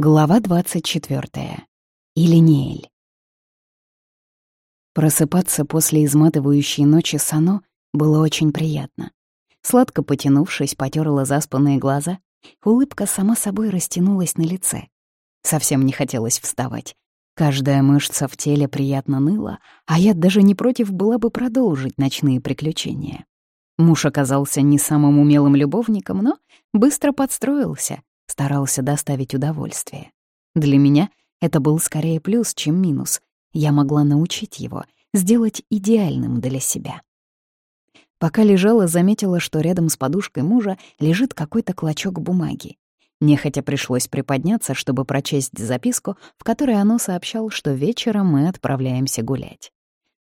Глава 24. Илинеэль. Просыпаться после изматывающей ночи сано было очень приятно. Сладко потянувшись, потерла заспанные глаза, улыбка сама собой растянулась на лице. Совсем не хотелось вставать. Каждая мышца в теле приятно ныла, а я даже не против была бы продолжить ночные приключения. Муж оказался не самым умелым любовником, но быстро подстроился — старался доставить удовольствие. Для меня это был скорее плюс, чем минус. Я могла научить его, сделать идеальным для себя. Пока лежала, заметила, что рядом с подушкой мужа лежит какой-то клочок бумаги. Нехотя пришлось приподняться, чтобы прочесть записку, в которой оно сообщал, что вечером мы отправляемся гулять.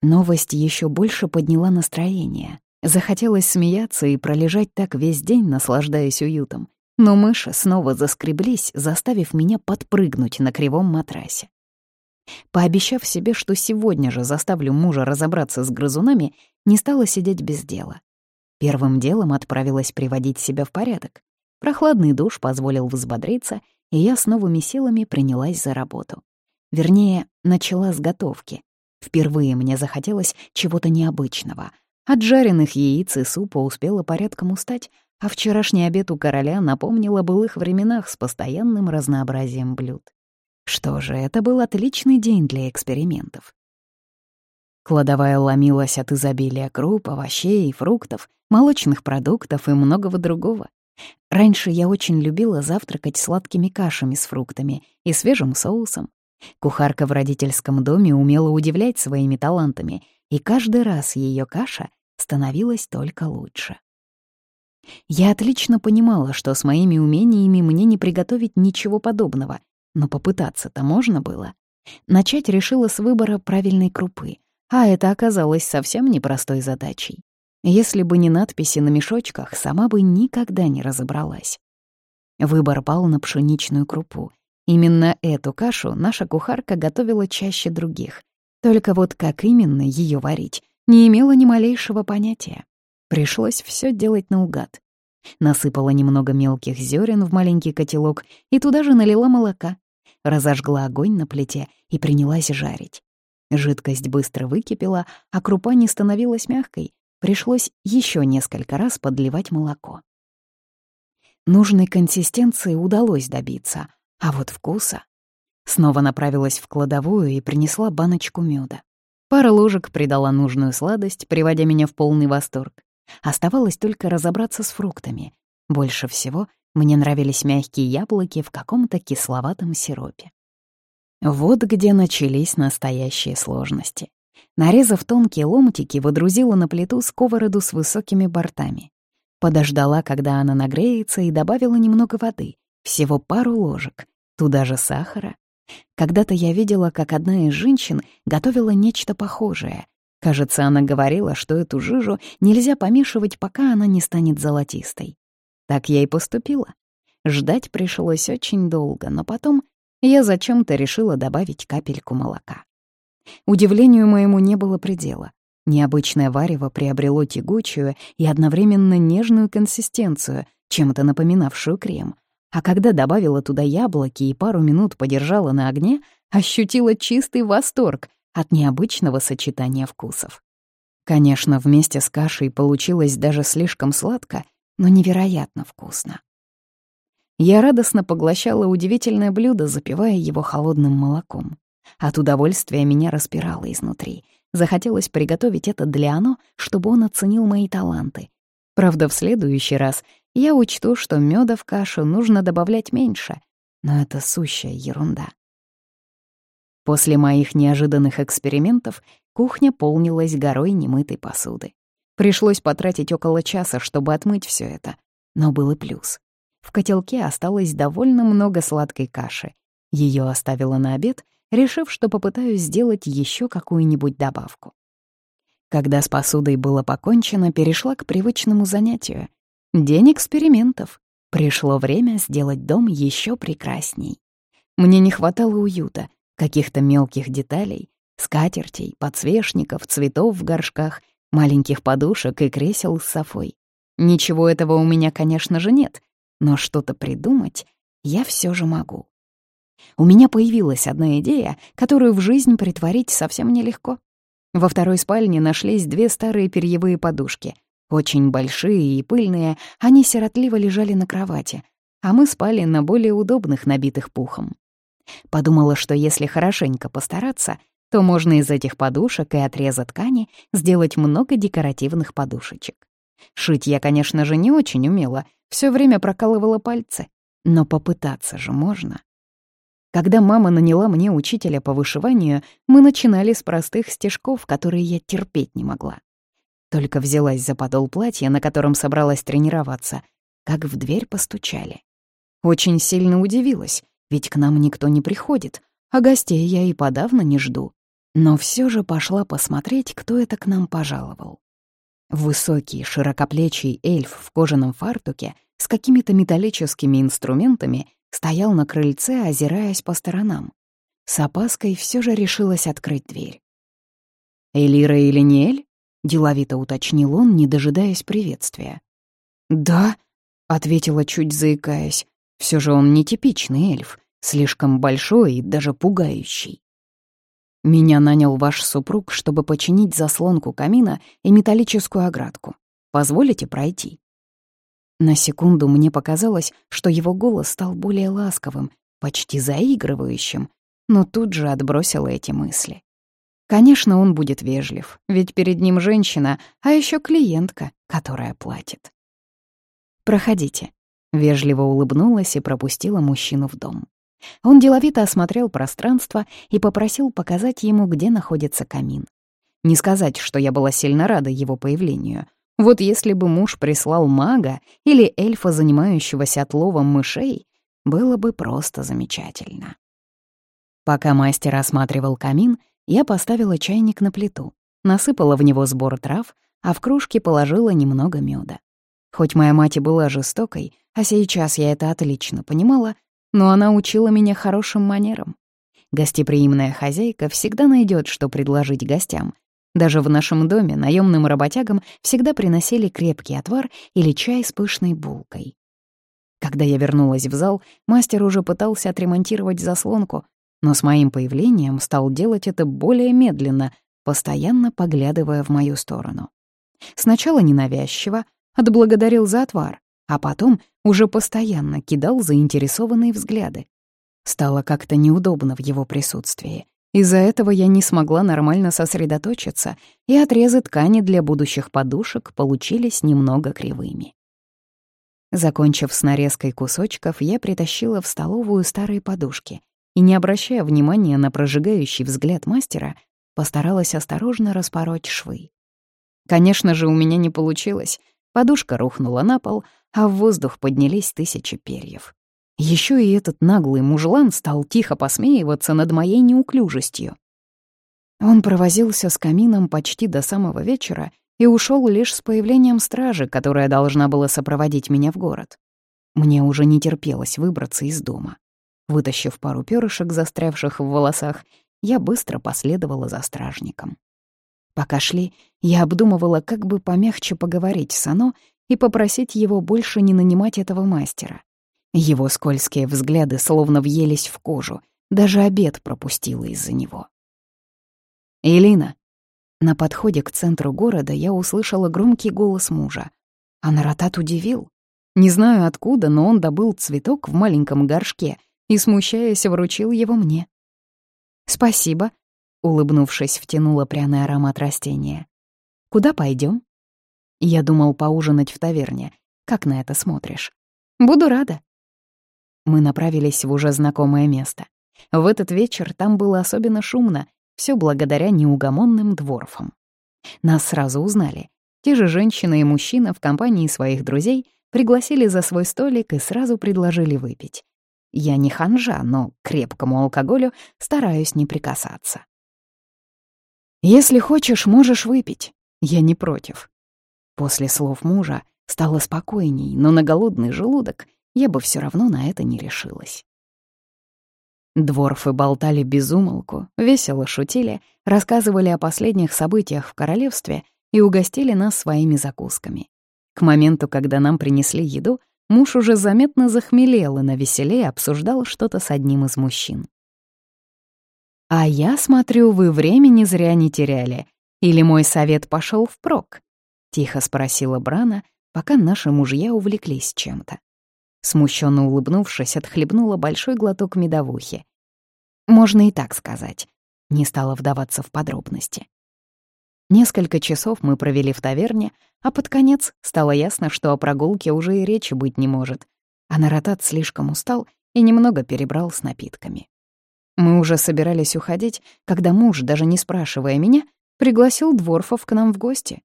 Новость еще больше подняла настроение. Захотелось смеяться и пролежать так весь день, наслаждаясь уютом. Но мыши снова заскреблись, заставив меня подпрыгнуть на кривом матрасе. Пообещав себе, что сегодня же заставлю мужа разобраться с грызунами, не стала сидеть без дела. Первым делом отправилась приводить себя в порядок. Прохладный душ позволил взбодриться, и я с новыми силами принялась за работу. Вернее, начала с готовки. Впервые мне захотелось чего-то необычного. От жареных яиц и супа успела порядком устать, а вчерашний обед у короля напомнил о былых временах с постоянным разнообразием блюд. Что же, это был отличный день для экспериментов. Кладовая ломилась от изобилия круп, овощей, фруктов, молочных продуктов и многого другого. Раньше я очень любила завтракать сладкими кашами с фруктами и свежим соусом. Кухарка в родительском доме умела удивлять своими талантами, и каждый раз ее каша становилась только лучше. Я отлично понимала, что с моими умениями мне не приготовить ничего подобного, но попытаться-то можно было. Начать решила с выбора правильной крупы, а это оказалось совсем непростой задачей. Если бы не надписи на мешочках, сама бы никогда не разобралась. Выбор пал на пшеничную крупу. Именно эту кашу наша кухарка готовила чаще других. Только вот как именно ее варить, не имела ни малейшего понятия. Пришлось все делать наугад. Насыпала немного мелких зерен в маленький котелок и туда же налила молока. Разожгла огонь на плите и принялась жарить. Жидкость быстро выкипела, а крупа не становилась мягкой. Пришлось еще несколько раз подливать молоко. Нужной консистенции удалось добиться, а вот вкуса... Снова направилась в кладовую и принесла баночку меда. Пара ложек придала нужную сладость, приводя меня в полный восторг. Оставалось только разобраться с фруктами. Больше всего мне нравились мягкие яблоки в каком-то кисловатом сиропе. Вот где начались настоящие сложности. Нарезав тонкие ломтики, водрузила на плиту сковороду с высокими бортами. Подождала, когда она нагреется, и добавила немного воды, всего пару ложек, туда же сахара. Когда-то я видела, как одна из женщин готовила нечто похожее, Кажется, она говорила, что эту жижу нельзя помешивать, пока она не станет золотистой. Так я и поступила. Ждать пришлось очень долго, но потом я зачем-то решила добавить капельку молока. Удивлению моему не было предела. Необычное варево приобрело тягучую и одновременно нежную консистенцию, чем-то напоминавшую крем. А когда добавила туда яблоки и пару минут подержала на огне, ощутила чистый восторг, от необычного сочетания вкусов. Конечно, вместе с кашей получилось даже слишком сладко, но невероятно вкусно. Я радостно поглощала удивительное блюдо, запивая его холодным молоком. От удовольствия меня распирало изнутри. Захотелось приготовить это для Ано, чтобы он оценил мои таланты. Правда, в следующий раз я учту, что меда в кашу нужно добавлять меньше, но это сущая ерунда. После моих неожиданных экспериментов кухня полнилась горой немытой посуды. Пришлось потратить около часа, чтобы отмыть все это. Но был и плюс. В котелке осталось довольно много сладкой каши. Ее оставила на обед, решив, что попытаюсь сделать еще какую-нибудь добавку. Когда с посудой было покончено, перешла к привычному занятию. День экспериментов. Пришло время сделать дом еще прекрасней. Мне не хватало уюта, каких-то мелких деталей, скатертей, подсвечников, цветов в горшках, маленьких подушек и кресел с софой. Ничего этого у меня, конечно же, нет, но что-то придумать я все же могу. У меня появилась одна идея, которую в жизнь притворить совсем нелегко. Во второй спальне нашлись две старые перьевые подушки. Очень большие и пыльные, они сиротливо лежали на кровати, а мы спали на более удобных, набитых пухом. Подумала, что если хорошенько постараться, то можно из этих подушек и отреза ткани сделать много декоративных подушечек. Шить я, конечно же, не очень умела, все время прокалывала пальцы, но попытаться же можно. Когда мама наняла мне учителя по вышиванию, мы начинали с простых стежков, которые я терпеть не могла. Только взялась за подол платья, на котором собралась тренироваться, как в дверь постучали. Очень сильно удивилась, ведь к нам никто не приходит, а гостей я и подавно не жду. Но все же пошла посмотреть, кто это к нам пожаловал. Высокий, широкоплечий эльф в кожаном фартуке с какими-то металлическими инструментами стоял на крыльце, озираясь по сторонам. С опаской все же решилась открыть дверь. «Элира или Ниэль?» — деловито уточнил он, не дожидаясь приветствия. «Да», — ответила, чуть заикаясь. Все же он нетипичный эльф, слишком большой и даже пугающий. Меня нанял ваш супруг, чтобы починить заслонку камина и металлическую оградку. Позволите пройти?» На секунду мне показалось, что его голос стал более ласковым, почти заигрывающим, но тут же отбросила эти мысли. Конечно, он будет вежлив, ведь перед ним женщина, а еще клиентка, которая платит. «Проходите», — вежливо улыбнулась и пропустила мужчину в дом. Он деловито осмотрел пространство и попросил показать ему, где находится камин. Не сказать, что я была сильно рада его появлению. Вот если бы муж прислал мага или эльфа, занимающегося отловом мышей, было бы просто замечательно. Пока мастер осматривал камин, я поставила чайник на плиту, насыпала в него сбор трав, а в кружке положила немного меда. Хоть моя мать и была жестокой, а сейчас я это отлично понимала, но она учила меня хорошим манерам. Гостеприимная хозяйка всегда найдет, что предложить гостям, даже в нашем доме наемным работягам всегда приносили крепкий отвар или чай с пышной булкой. Когда я вернулась в зал, мастер уже пытался отремонтировать заслонку, но с моим появлением стал делать это более медленно, постоянно поглядывая в мою сторону. Сначала ненавязчиво, отблагодарил за отвар, а потом уже постоянно кидал заинтересованные взгляды. Стало как-то неудобно в его присутствии. Из-за этого я не смогла нормально сосредоточиться, и отрезы ткани для будущих подушек получились немного кривыми. Закончив с нарезкой кусочков, я притащила в столовую старые подушки и, не обращая внимания на прожигающий взгляд мастера, постаралась осторожно распороть швы. Конечно же, у меня не получилось. Подушка рухнула на пол, а в воздух поднялись тысячи перьев. Еще и этот наглый мужлан стал тихо посмеиваться над моей неуклюжестью. Он провозился с камином почти до самого вечера и ушел лишь с появлением стражи, которая должна была сопроводить меня в город. Мне уже не терпелось выбраться из дома. Вытащив пару перышек, застрявших в волосах, я быстро последовала за стражником. Пока шли, я обдумывала, как бы помягче поговорить с Ано и попросить его больше не нанимать этого мастера. Его скользкие взгляды словно въелись в кожу, даже обед пропустила из-за него. «Элина!» На подходе к центру города я услышала громкий голос мужа. А Наратат удивил. Не знаю откуда, но он добыл цветок в маленьком горшке и, смущаясь, вручил его мне. «Спасибо», — улыбнувшись, втянула пряный аромат растения. «Куда пойдем? Я думал поужинать в таверне. Как на это смотришь? Буду рада. Мы направились в уже знакомое место. В этот вечер там было особенно шумно, все благодаря неугомонным дворфам. Нас сразу узнали. Те же женщина и мужчина в компании своих друзей пригласили за свой столик и сразу предложили выпить. Я не ханжа, но к крепкому алкоголю стараюсь не прикасаться. «Если хочешь, можешь выпить. Я не против». После слов мужа стало спокойней, но на голодный желудок я бы все равно на это не решилась. Дворфы болтали без умолку, весело шутили, рассказывали о последних событиях в королевстве и угостили нас своими закусками. К моменту, когда нам принесли еду, муж уже заметно захмелел и навеселее обсуждал что-то с одним из мужчин. «А я смотрю, вы времени зря не теряли. Или мой совет пошел впрок?» — тихо спросила Брана, пока наши мужья увлеклись чем-то. Смущенно улыбнувшись, отхлебнула большой глоток медовухи. Можно и так сказать. Не стала вдаваться в подробности. Несколько часов мы провели в таверне, а под конец стало ясно, что о прогулке уже и речи быть не может. А Наратат слишком устал и немного перебрал с напитками. Мы уже собирались уходить, когда муж, даже не спрашивая меня, пригласил дворфов к нам в гости.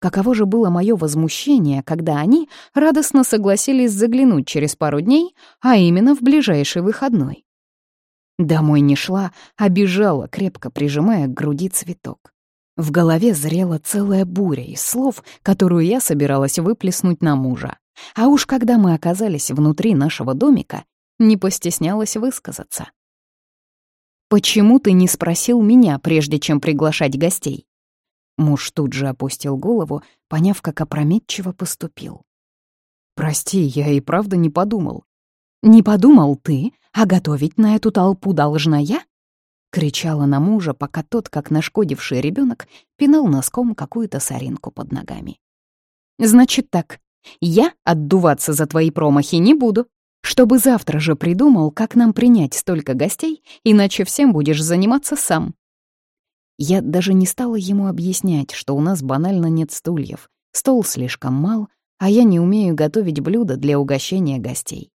Каково же было мое возмущение, когда они радостно согласились заглянуть через пару дней, а именно в ближайший выходной. Домой не шла, а бежала, крепко прижимая к груди цветок. В голове зрела целая буря из слов, которую я собиралась выплеснуть на мужа. А уж когда мы оказались внутри нашего домика, не постеснялась высказаться. «Почему ты не спросил меня, прежде чем приглашать гостей?» Муж тут же опустил голову, поняв, как опрометчиво поступил. «Прости, я и правда не подумал». «Не подумал ты, а готовить на эту толпу должна я?» Кричала на мужа, пока тот, как нашкодивший ребенок, пинал носком какую-то соринку под ногами. «Значит так, я отдуваться за твои промахи не буду, чтобы завтра же придумал, как нам принять столько гостей, иначе всем будешь заниматься сам». Я даже не стала ему объяснять, что у нас банально нет стульев, стол слишком мал, а я не умею готовить блюда для угощения гостей.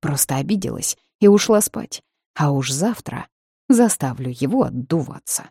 Просто обиделась и ушла спать, а уж завтра заставлю его отдуваться.